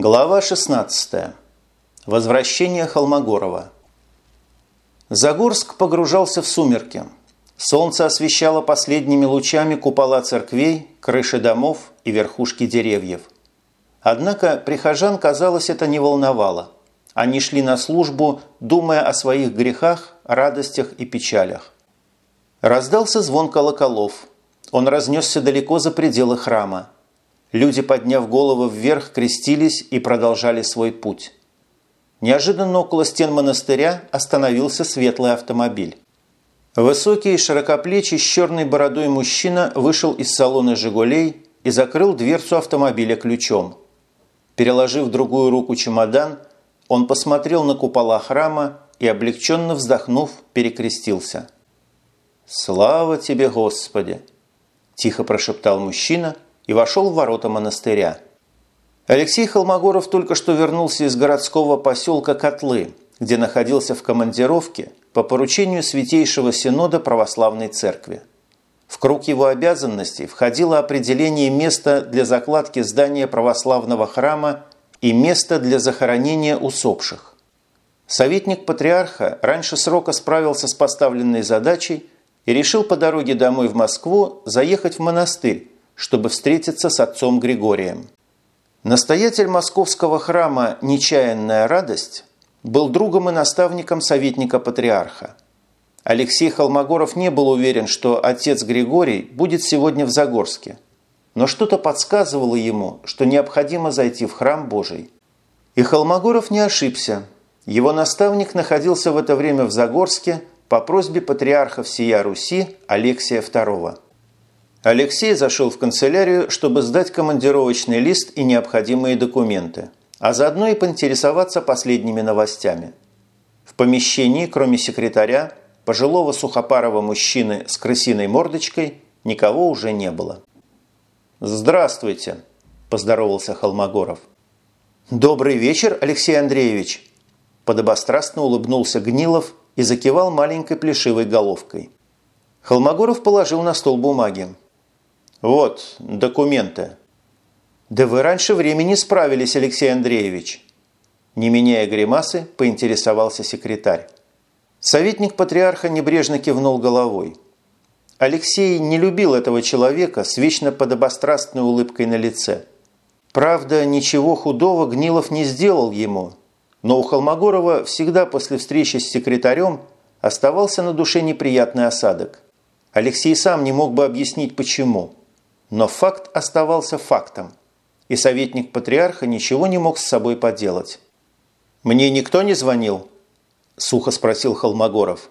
Глава 16. Возвращение Холмогорова. Загорск погружался в сумерки. Солнце освещало последними лучами купола церквей, крыши домов и верхушки деревьев. Однако прихожан, казалось, это не волновало. Они шли на службу, думая о своих грехах, радостях и печалях. Раздался звон колоколов. Он разнесся далеко за пределы храма. Люди, подняв головы вверх, крестились и продолжали свой путь. Неожиданно около стен монастыря остановился светлый автомобиль. Высокий и широкоплечий с черной бородой мужчина вышел из салона «Жигулей» и закрыл дверцу автомобиля ключом. Переложив другую руку чемодан, он посмотрел на купола храма и, облегченно вздохнув, перекрестился. «Слава тебе, Господи!» – тихо прошептал мужчина – и вошел в ворота монастыря. Алексей Холмогоров только что вернулся из городского поселка Котлы, где находился в командировке по поручению Святейшего Синода Православной Церкви. В круг его обязанностей входило определение места для закладки здания православного храма и места для захоронения усопших. Советник патриарха раньше срока справился с поставленной задачей и решил по дороге домой в Москву заехать в монастырь, чтобы встретиться с отцом Григорием. Настоятель московского храма «Нечаянная радость» был другом и наставником советника патриарха. Алексей Холмогоров не был уверен, что отец Григорий будет сегодня в Загорске, но что-то подсказывало ему, что необходимо зайти в храм Божий. И Холмогоров не ошибся. Его наставник находился в это время в Загорске по просьбе патриарха всея Руси Алексия II. Алексей зашел в канцелярию, чтобы сдать командировочный лист и необходимые документы, а заодно и поинтересоваться последними новостями. В помещении, кроме секретаря, пожилого сухопарого мужчины с крысиной мордочкой, никого уже не было. «Здравствуйте», – поздоровался Холмогоров. «Добрый вечер, Алексей Андреевич», – подобострастно улыбнулся Гнилов и закивал маленькой плешивой головкой. Холмогоров положил на стол бумаги. «Вот, документы». «Да вы раньше времени справились, Алексей Андреевич». Не меняя гримасы, поинтересовался секретарь. Советник патриарха небрежно кивнул головой. Алексей не любил этого человека с вечно подобострастной улыбкой на лице. Правда, ничего худого Гнилов не сделал ему, но у Холмогорова всегда после встречи с секретарем оставался на душе неприятный осадок. Алексей сам не мог бы объяснить, почему – но факт оставался фактом, и советник патриарха ничего не мог с собой поделать. «Мне никто не звонил?» – сухо спросил Холмогоров.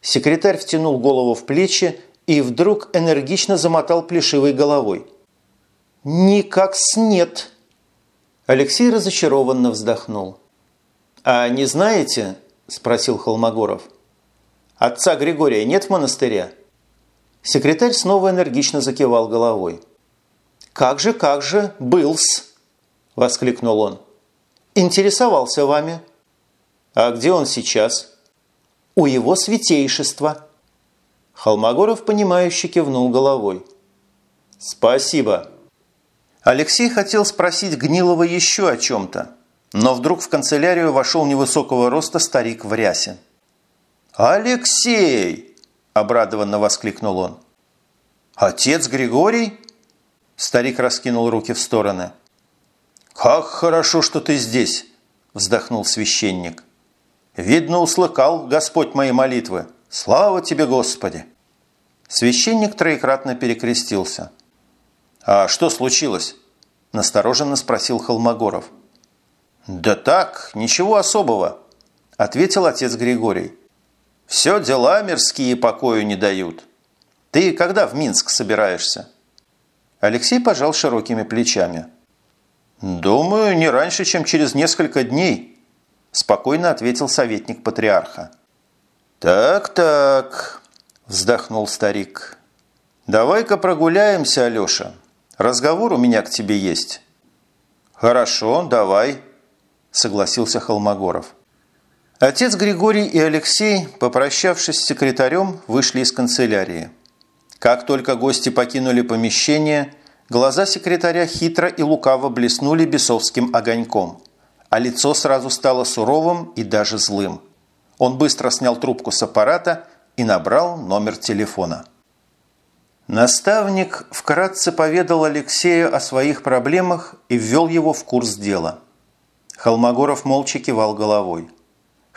Секретарь втянул голову в плечи и вдруг энергично замотал плешивой головой. «Никак нет!» Алексей разочарованно вздохнул. «А не знаете?» – спросил Холмогоров. «Отца Григория нет в монастыре?» Секретарь снова энергично закивал головой. «Как же, как же, был-с!» – воскликнул он. «Интересовался вами». «А где он сейчас?» «У его святейшества». Холмогоров, понимающе кивнул головой. «Спасибо». Алексей хотел спросить Гнилова еще о чем-то, но вдруг в канцелярию вошел невысокого роста старик в рясе. «Алексей!» Обрадованно воскликнул он. «Отец Григорий?» Старик раскинул руки в стороны. «Как хорошо, что ты здесь!» – вздохнул священник. «Видно, услыхал Господь мои молитвы. Слава тебе, Господи!» Священник троекратно перекрестился. «А что случилось?» – настороженно спросил Холмогоров. «Да так, ничего особого», – ответил отец Григорий. Все дела мирские покою не дают. Ты когда в Минск собираешься?» Алексей пожал широкими плечами. «Думаю, не раньше, чем через несколько дней», – спокойно ответил советник патриарха. «Так-так», – вздохнул старик. «Давай-ка прогуляемся, Алеша. Разговор у меня к тебе есть». «Хорошо, давай», – согласился Холмогоров. Отец Григорий и Алексей, попрощавшись с секретарем, вышли из канцелярии. Как только гости покинули помещение, Глаза секретаря хитро и лукаво блеснули бесовским огоньком, а лицо сразу стало суровым и даже злым. Он быстро снял трубку с аппарата и набрал номер телефона. Наставник вкратце поведал Алексею о своих проблемах и ввел его в курс дела. Холмогоров молча кивал головой.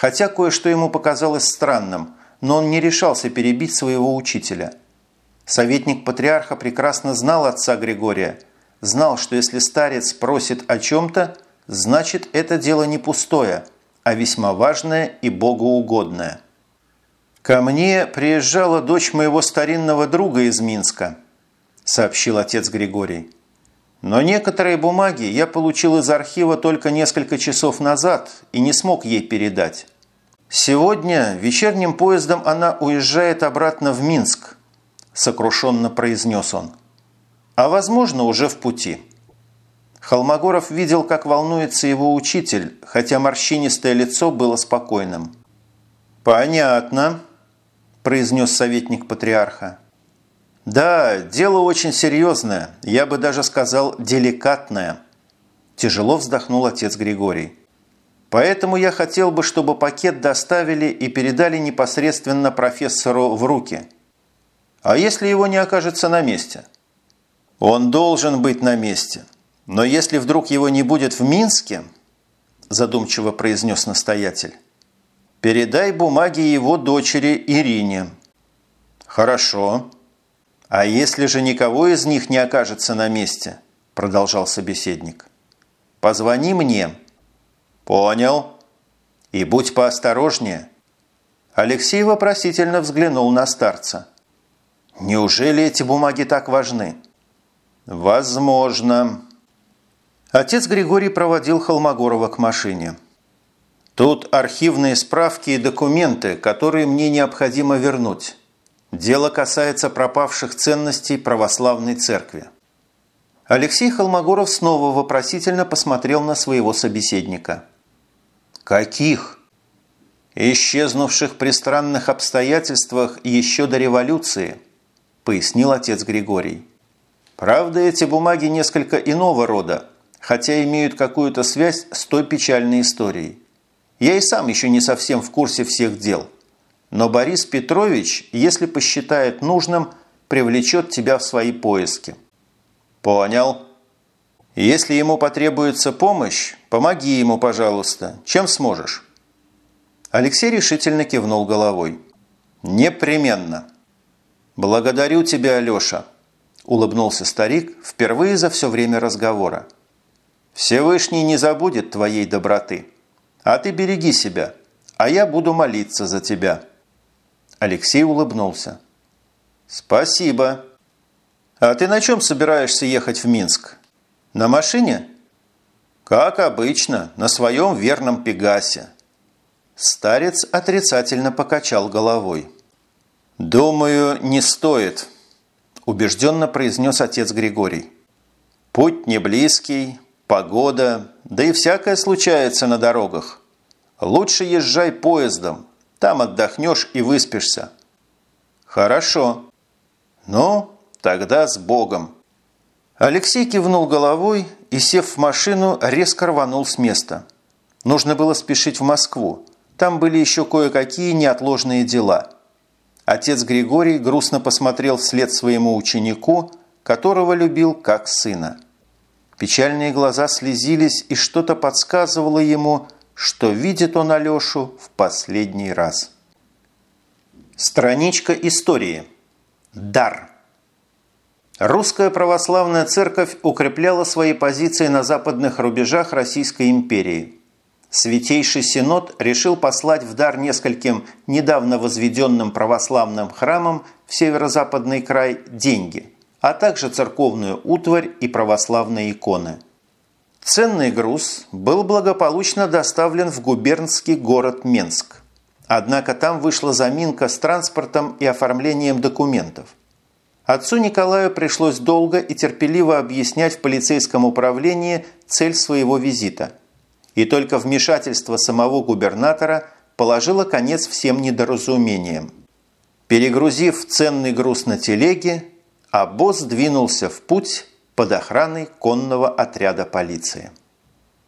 Хотя кое-что ему показалось странным, но он не решался перебить своего учителя. Советник патриарха прекрасно знал отца Григория, знал, что если старец просит о чем-то, значит это дело не пустое, а весьма важное и богоугодное – «Ко мне приезжала дочь моего старинного друга из Минска», – сообщил отец Григорий. «Но некоторые бумаги я получил из архива только несколько часов назад и не смог ей передать. Сегодня вечерним поездом она уезжает обратно в Минск», – сокрушенно произнес он. «А возможно, уже в пути». Холмогоров видел, как волнуется его учитель, хотя морщинистое лицо было спокойным. «Понятно», – произнес советник патриарха. «Да, дело очень серьезное, я бы даже сказал деликатное», – тяжело вздохнул отец Григорий. «Поэтому я хотел бы, чтобы пакет доставили и передали непосредственно профессору в руки. А если его не окажется на месте?» «Он должен быть на месте. Но если вдруг его не будет в Минске», – задумчиво произнес настоятель, Передай бумаги его дочери Ирине». «Хорошо. А если же никого из них не окажется на месте?» – продолжал собеседник. «Позвони мне». «Понял. И будь поосторожнее». Алексей вопросительно взглянул на старца. «Неужели эти бумаги так важны?» «Возможно». Отец Григорий проводил Холмогорова к машине. Тут архивные справки и документы, которые мне необходимо вернуть. Дело касается пропавших ценностей православной церкви. Алексей Холмогоров снова вопросительно посмотрел на своего собеседника. «Каких?» «Исчезнувших при странных обстоятельствах еще до революции», пояснил отец Григорий. «Правда, эти бумаги несколько иного рода, хотя имеют какую-то связь с той печальной историей. Я и сам еще не совсем в курсе всех дел. Но Борис Петрович, если посчитает нужным, привлечет тебя в свои поиски. Понял. Если ему потребуется помощь, помоги ему, пожалуйста, чем сможешь. Алексей решительно кивнул головой. Непременно. Благодарю тебя, Алеша, улыбнулся старик впервые за все время разговора. Всевышний не забудет твоей доброты. А ты береги себя, а я буду молиться за тебя». Алексей улыбнулся. «Спасибо. А ты на чем собираешься ехать в Минск? На машине?» «Как обычно, на своем верном Пегасе». Старец отрицательно покачал головой. «Думаю, не стоит», – убежденно произнес отец Григорий. «Путь не близкий, погода, да и всякое случается на дорогах. Лучше езжай поездом, там отдохнешь и выспишься. Хорошо. Ну, тогда с Богом. Алексей кивнул головой и, сев в машину, резко рванул с места. Нужно было спешить в Москву. Там были еще кое-какие неотложные дела. Отец Григорий грустно посмотрел вслед своему ученику, которого любил как сына. Печальные глаза слезились, и что-то подсказывало ему, что видит он Алешу в последний раз. Страничка истории. Дар. Русская православная церковь укрепляла свои позиции на западных рубежах Российской империи. Святейший Синод решил послать в дар нескольким недавно возведенным православным храмам в северо-западный край деньги – а также церковную утварь и православные иконы. Ценный груз был благополучно доставлен в губернский город Менск. Однако там вышла заминка с транспортом и оформлением документов. Отцу Николаю пришлось долго и терпеливо объяснять в полицейском управлении цель своего визита. И только вмешательство самого губернатора положило конец всем недоразумениям. Перегрузив ценный груз на телеге, босс двинулся в путь под охраной конного отряда полиции.